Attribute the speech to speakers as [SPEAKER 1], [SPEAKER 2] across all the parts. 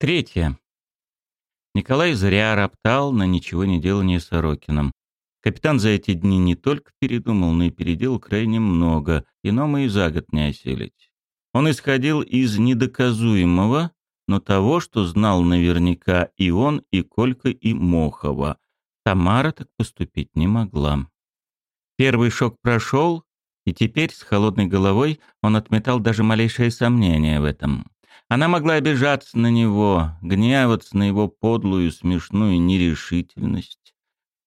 [SPEAKER 1] Третье. Николай зря роптал на ничего не делание Сорокином. Капитан за эти дни не только передумал, но и переделал крайне много, иного и за год не осилить. Он исходил из недоказуемого, но того, что знал наверняка и он, и Колька, и Мохова. Тамара так поступить не могла. Первый шок прошел, и теперь с холодной головой он отметал даже малейшее сомнение в этом. Она могла обижаться на него, гневаться на его подлую, смешную нерешительность.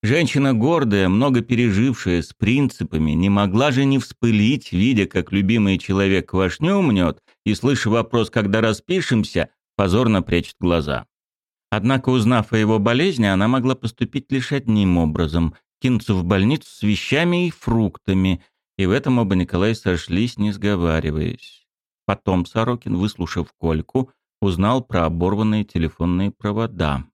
[SPEAKER 1] Женщина гордая, много пережившая, с принципами, не могла же не вспылить, видя, как любимый человек квашню умнет, и, слыша вопрос «когда распишемся», позорно прячет глаза. Однако, узнав о его болезни, она могла поступить лишь одним образом — кинуться в больницу с вещами и фруктами, и в этом оба Николая сошлись, не сговариваясь. Потом Сорокин, выслушав Кольку, узнал про оборванные телефонные провода.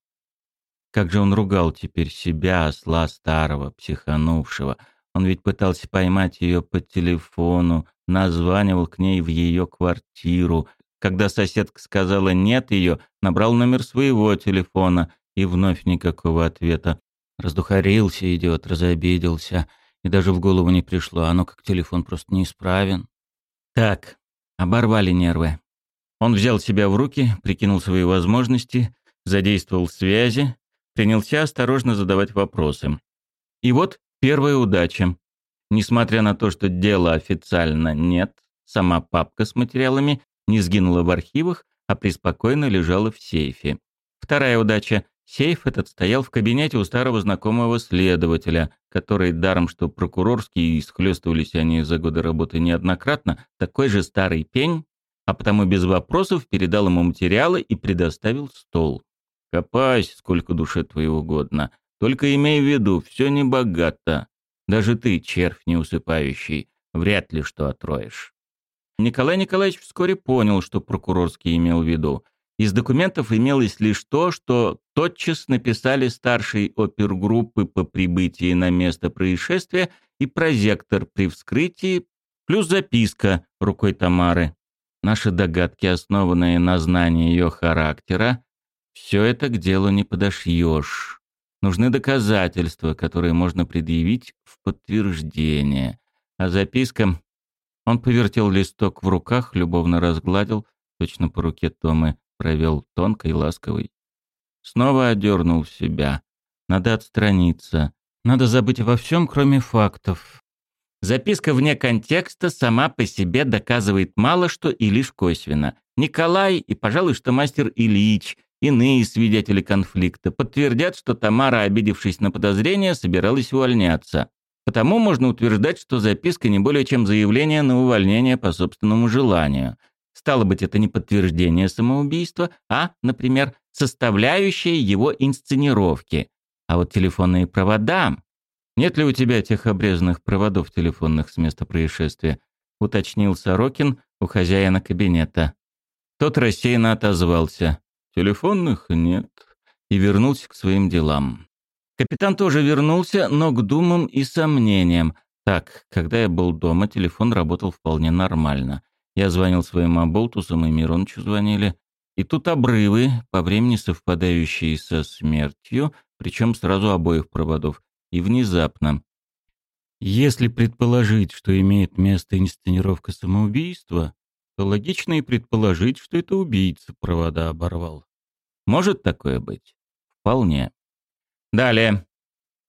[SPEAKER 1] Как же он ругал теперь себя, осла старого, психанувшего. Он ведь пытался поймать ее по телефону, названивал к ней в ее квартиру. Когда соседка сказала «нет» ее, набрал номер своего телефона, и вновь никакого ответа. Раздухарился идиот, разобиделся, и даже в голову не пришло, оно как телефон просто неисправен. Так, Оборвали нервы. Он взял себя в руки, прикинул свои возможности, задействовал связи, принялся осторожно задавать вопросы. И вот первая удача. Несмотря на то, что дела официально нет, сама папка с материалами не сгинула в архивах, а преспокойно лежала в сейфе. Вторая удача. Сейф этот стоял в кабинете у старого знакомого следователя, который, даром что прокурорский, и схлестывались они за годы работы неоднократно, такой же старый пень, а потому без вопросов передал ему материалы и предоставил стол. «Копайся, сколько душе твоей угодно. Только имей в виду, все не богато. Даже ты, червь неусыпающий, вряд ли что отроешь». Николай Николаевич вскоре понял, что прокурорский имел в виду – из документов имелось лишь то, что тотчас написали старший опергруппы по прибытии на место происшествия и прозектор при вскрытии, плюс записка рукой Тамары. Наши догадки, основанные на знании ее характера, все это к делу не подошьешь. Нужны доказательства, которые можно предъявить в подтверждение. А записка... Он повертел листок в руках, любовно разгладил, точно по руке Томы, провел тонкой, ласковой. Снова одернул себя. Надо отстраниться. Надо забыть обо всем, кроме фактов. Записка вне контекста сама по себе доказывает мало что и лишь косвенно. Николай и, пожалуй, что мастер Ильич, иные свидетели конфликта, подтвердят, что Тамара, обидевшись на подозрения, собиралась увольняться. Потому можно утверждать, что записка не более чем заявление на увольнение по собственному желанию. Стало быть, это не подтверждение самоубийства, а, например, составляющая его инсценировки. А вот телефонные провода... Нет ли у тебя тех обрезанных проводов телефонных с места происшествия? Уточнил Сорокин у хозяина кабинета. Тот рассеянно отозвался. Телефонных нет. И вернулся к своим делам. Капитан тоже вернулся, но к думам и сомнениям. Так, когда я был дома, телефон работал вполне нормально. Я звонил своим оболтусам, и Миронычу звонили. И тут обрывы, по времени совпадающие со смертью, причем сразу обоих проводов. И внезапно. Если предположить, что имеет место инсценировка самоубийства, то логично и предположить, что это убийца провода оборвал. Может такое быть? Вполне. Далее.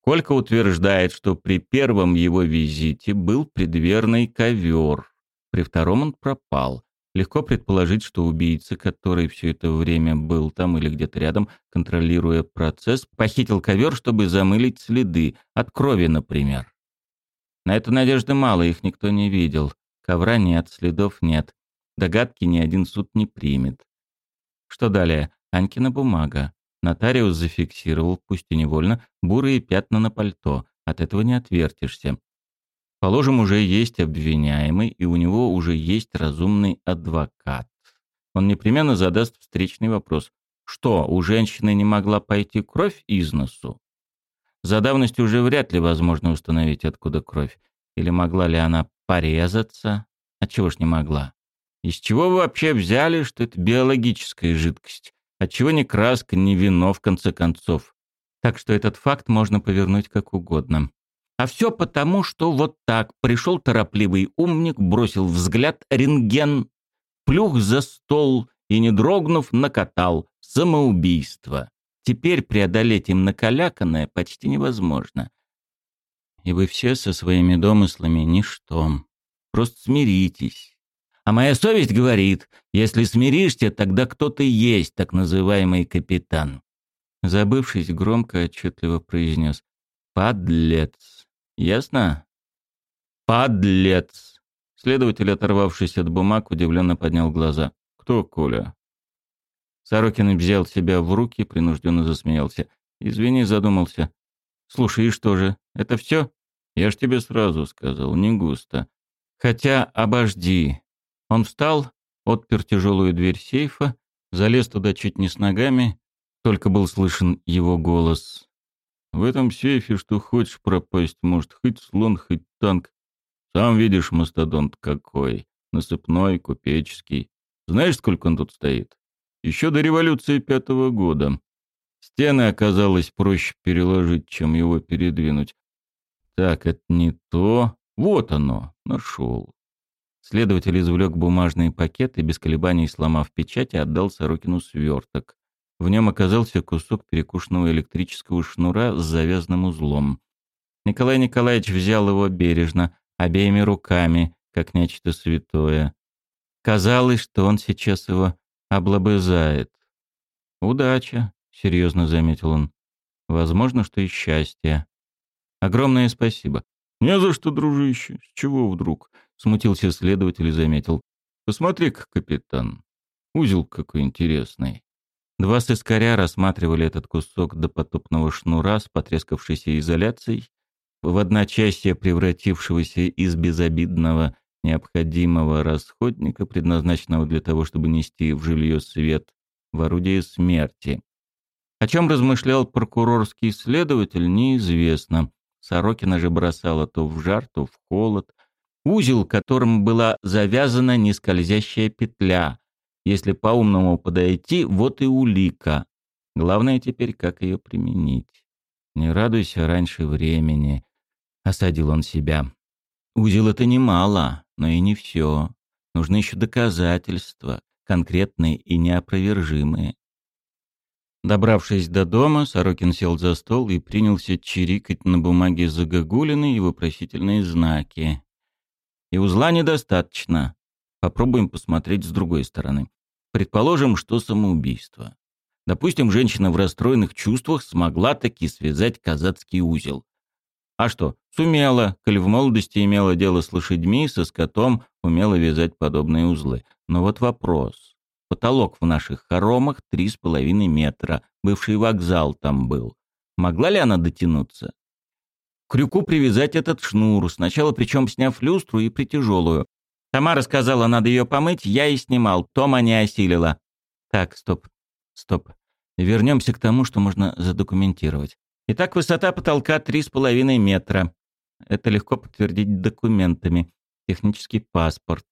[SPEAKER 1] Колька утверждает, что при первом его визите был предверный ковер, при втором он пропал. Легко предположить, что убийца, который все это время был там или где-то рядом, контролируя процесс, похитил ковер, чтобы замылить следы, от крови, например. На это надежды мало, их никто не видел. Ковра нет, следов нет. Догадки ни один суд не примет. Что далее? Анькина бумага. Нотариус зафиксировал, пусть и невольно, бурые пятна на пальто. От этого не отвертишься. Положим, уже есть обвиняемый, и у него уже есть разумный адвокат. Он непременно задаст встречный вопрос. Что, у женщины не могла пойти кровь из носу? За давностью уже вряд ли возможно установить, откуда кровь. Или могла ли она порезаться? А чего ж не могла? Из чего вы вообще взяли, что это биологическая жидкость? Отчего ни краска, ни вино, в конце концов. Так что этот факт можно повернуть как угодно. А все потому, что вот так пришел торопливый умник, бросил взгляд рентген, плюх за стол и, не дрогнув, накатал. Самоубийство. Теперь преодолеть им накаляканное почти невозможно. И вы все со своими домыслами ничто. Просто смиритесь. А моя совесть говорит, если смиришься, тогда кто ты есть, так называемый капитан. Забывшись, громко отчетливо произнес «Подлец». Ясно? «Подлец!» Следователь, оторвавшись от бумаг, удивленно поднял глаза. «Кто Коля?» Сорокин взял себя в руки, принужденно засмеялся. «Извини, задумался. Слушай, и что же, это все? Я ж тебе сразу сказал, не густо. Хотя, обожди». Он встал, отпер тяжелую дверь сейфа, залез туда чуть не с ногами, только был слышен его голос. «В этом сейфе что хочешь пропасть, может, хоть слон, хоть танк. Сам видишь, мастодонт какой, насыпной, купеческий. Знаешь, сколько он тут стоит?» Еще до революции пятого года. Стены оказалось проще переложить, чем его передвинуть. Так, это не то. Вот оно, нашел. Следователь извлек бумажный пакет и, без колебаний сломав печать, отдал Сорокину сверток. В нем оказался кусок перекушенного электрического шнура с завязанным узлом. Николай Николаевич взял его бережно, обеими руками, как нечто святое. Казалось, что он сейчас его облобызает. «Удача», — серьезно заметил он. «Возможно, что и счастье. Огромное спасибо». «Не за что, дружище. С чего вдруг?» — смутился следователь и заметил. «Посмотри-ка, капитан. Узел какой интересный». Два сыскаря рассматривали этот кусок допотопного шнура с потрескавшейся изоляцией, в одночасье превратившегося из безобидного необходимого расходника, предназначенного для того, чтобы нести в жилье свет, в орудие смерти. О чем размышлял прокурорский следователь, неизвестно. Сорокина же бросала то в жар, то в холод. Узел, которым была завязана нескользящая петля. Если по-умному подойти, вот и улика. Главное теперь, как ее применить. «Не радуйся раньше времени», — осадил он себя. «Узел — это немало. Но и не все. Нужны еще доказательства, конкретные и неопровержимые. Добравшись до дома, Сорокин сел за стол и принялся чирикать на бумаге загогулины и вопросительные знаки. И узла недостаточно. Попробуем посмотреть с другой стороны. Предположим, что самоубийство. Допустим, женщина в расстроенных чувствах смогла таки связать казацкий узел. А что, сумела, коль в молодости имела дело с лошадьми, со скотом, умела вязать подобные узлы. Но вот вопрос. Потолок в наших хоромах три с половиной метра. Бывший вокзал там был. Могла ли она дотянуться? К крюку привязать этот шнур, сначала причем сняв люстру и притяжелую. Тамара сказала, надо ее помыть, я и снимал. Тома не осилила. Так, стоп, стоп. Вернемся к тому, что можно задокументировать. Итак, высота потолка 3,5 метра. Это легко подтвердить документами. Технический паспорт.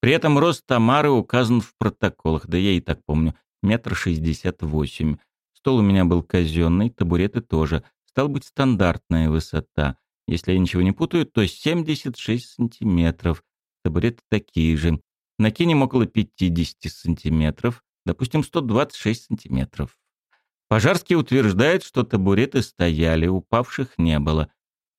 [SPEAKER 1] При этом рост Тамары указан в протоколах, да я и так помню, метр шестьдесят восемь. Стол у меня был казенный, табуреты тоже. Стал быть, стандартная высота. Если я ничего не путаю, то 76 сантиметров. Табуреты такие же. Накинем около 50 сантиметров, допустим, 126 сантиметров. Пожарский утверждает, что табуреты стояли, упавших не было.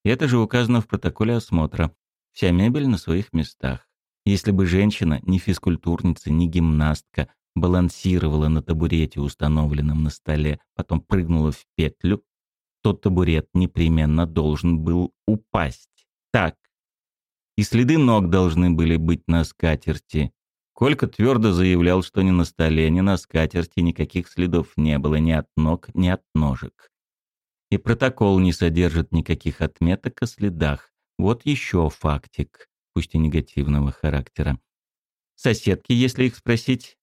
[SPEAKER 1] И это же указано в протоколе осмотра. Вся мебель на своих местах. Если бы женщина, ни физкультурница, ни гимнастка, балансировала на табурете, установленном на столе, потом прыгнула в петлю, то табурет непременно должен был упасть. Так. И следы ног должны были быть на скатерти. Колька твердо заявлял, что ни на столе, ни на скатерти никаких следов не было ни от ног, ни от ножек. И протокол не содержит никаких отметок о следах. Вот еще фактик, пусть и негативного характера. Соседки, если их спросить,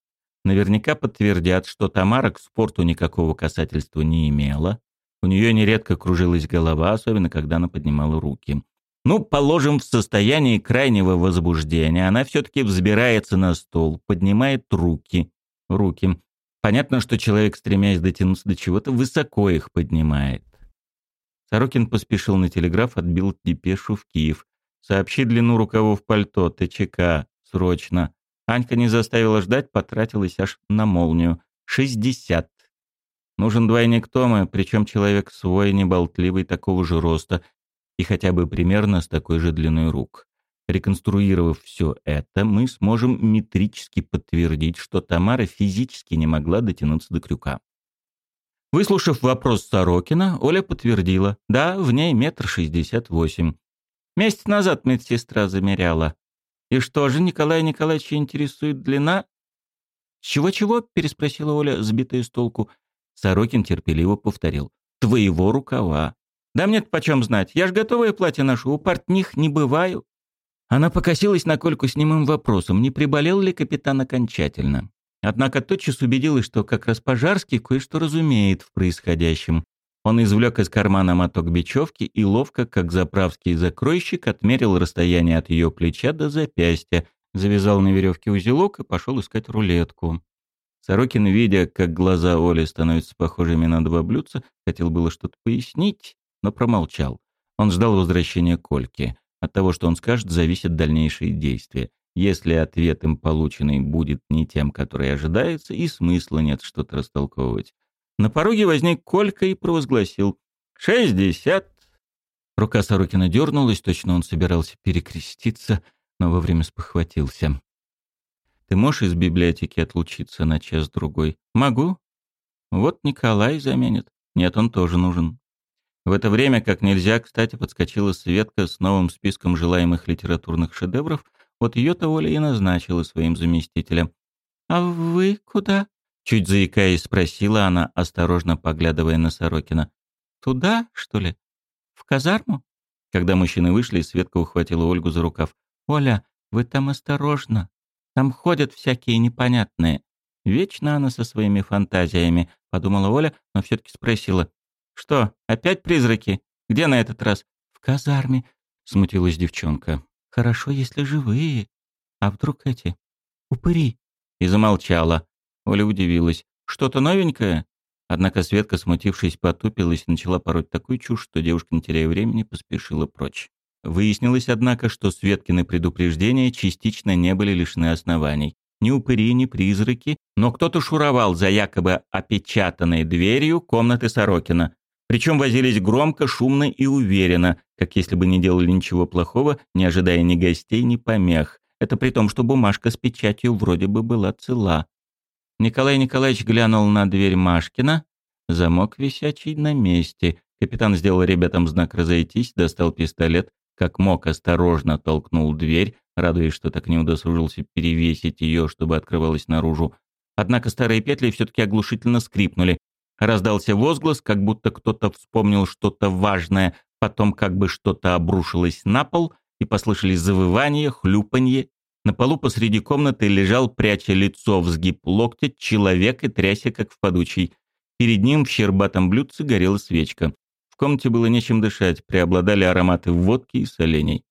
[SPEAKER 1] наверняка подтвердят, что Тамара к спорту никакого касательства не имела. У нее нередко кружилась голова, особенно когда она поднимала руки. Ну, положим, в состоянии крайнего возбуждения она все-таки взбирается на стол, поднимает руки. Руки. Понятно, что человек, стремясь дотянуться до чего-то, высоко их поднимает. Сорокин поспешил на телеграф, отбил депешу в Киев. «Сообщи длину рукавов пальто, ТЧК, срочно». Анька не заставила ждать, потратилась аж на молнию. «Шестьдесят». Нужен двойник Тома, причем человек свой, неболтливый, такого же роста и хотя бы примерно с такой же длиной рук. Реконструировав все это, мы сможем метрически подтвердить, что Тамара физически не могла дотянуться до крюка. Выслушав вопрос Сорокина, Оля подтвердила. Да, в ней метр шестьдесят восемь. Месяц назад медсестра замеряла. И что же, Николай Николаевич интересует длина? «Чего-чего?» — переспросила Оля, сбитая с толку. Сорокин терпеливо повторил. «Твоего рукава». «Да мне-то почем знать? Я ж готовое платье ношу, у портних не бываю». Она покосилась на Кольку с немым вопросом, не приболел ли капитан окончательно. Однако тотчас убедилась, что как раз Пожарский кое-что разумеет в происходящем. Он извлек из кармана моток бечевки и ловко, как заправский закройщик, отмерил расстояние от ее плеча до запястья, завязал на веревке узелок и пошел искать рулетку. Сорокин, видя, как глаза Оли становятся похожими на два блюдца, хотел было что-то пояснить, но промолчал. Он ждал возвращения Кольки. От того, что он скажет, зависят дальнейшие действия. Если ответ им полученный будет не тем, который ожидается, и смысла нет что-то растолковывать. На пороге возник Колька и провозгласил «Шестьдесят!». Рука Сорокина дернулась, точно он собирался перекреститься, но вовремя спохватился. «Ты можешь из библиотеки отлучиться на час-другой?» «Могу». «Вот Николай заменит». «Нет, он тоже нужен». В это время, как нельзя, кстати, подскочила Светка с новым списком желаемых литературных шедевров, вот ее-то Оля и назначила своим заместителем. «А вы куда?» — чуть заикаясь спросила она, осторожно поглядывая на Сорокина. «Туда, что ли? В казарму?» Когда мужчины вышли, Светка ухватила Ольгу за рукав. «Оля, вы там осторожно. Там ходят всякие непонятные. Вечно она со своими фантазиями», — подумала Оля, но все-таки спросила. «Что, опять призраки? Где на этот раз?» «В казарме», — смутилась девчонка. «Хорошо, если живые. А вдруг эти? Упыри?» И замолчала. Оля удивилась. «Что-то новенькое?» Однако Светка, смутившись, потупилась и начала пороть такую чушь, что девушка, не теряя времени, поспешила прочь. Выяснилось, однако, что Светкины предупреждения частично не были лишены оснований. Ни упыри, ни призраки, но кто-то шуровал за якобы опечатанной дверью комнаты Сорокина. Причем возились громко, шумно и уверенно, как если бы не делали ничего плохого, не ожидая ни гостей, ни помех. Это при том, что бумажка с печатью вроде бы была цела. Николай Николаевич глянул на дверь Машкина. Замок висячий на месте. Капитан сделал ребятам знак «разойтись», достал пистолет, как мог осторожно толкнул дверь, радуясь, что так не удосужился перевесить ее, чтобы открывалась наружу. Однако старые петли все-таки оглушительно скрипнули, Раздался возглас, как будто кто-то вспомнил что-то важное, потом как бы что-то обрушилось на пол, и послышались завывания, хлюпанье. На полу посреди комнаты лежал, пряча лицо в сгиб локтя, человек и тряся, как в подучий. Перед ним в щербатом блюдце горела свечка. В комнате было нечем дышать, преобладали ароматы водки и солений.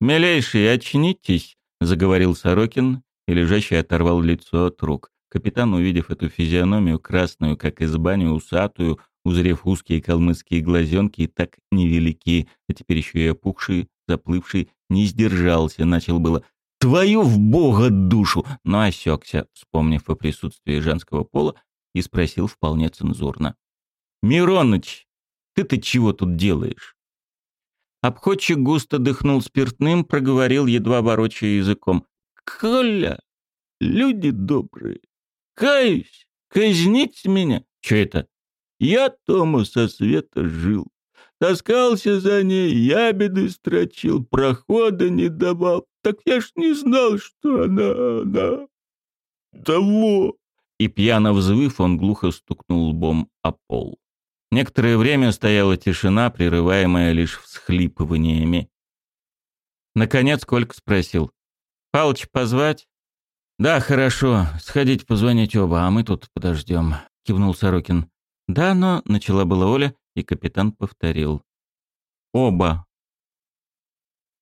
[SPEAKER 1] «Милейший, очнитесь!» — заговорил Сорокин, и лежащий оторвал лицо от рук. Капитан, увидев эту физиономию, красную, как из бани, усатую, узрев узкие калмыцкие глазенки, так невелики, а теперь еще и опухшие, заплывшие, не сдержался, начал было «Твою в бога душу!» но осекся, вспомнив о присутствии женского пола, и спросил вполне цензурно. «Мироныч, ты-то чего тут делаешь?» Обходчик густо дыхнул спиртным, проговорил, едва ворочая языком. «Коля, люди добрые, Каюсь, казнить меня. Че это? Я Тому со света жил. Таскался за ней, ябеды строчил, прохода не давал. Так я ж не знал, что она... она... того. И пьяно взвыв, он глухо стукнул лбом о пол. Некоторое время стояла тишина, прерываемая лишь всхлипываниями. Наконец Колька спросил. «Палыч позвать?» «Да, хорошо. Сходите позвонить оба, а мы тут подождем», — кивнул Сорокин. «Да, но...» — начала была Оля, и капитан повторил. «Оба».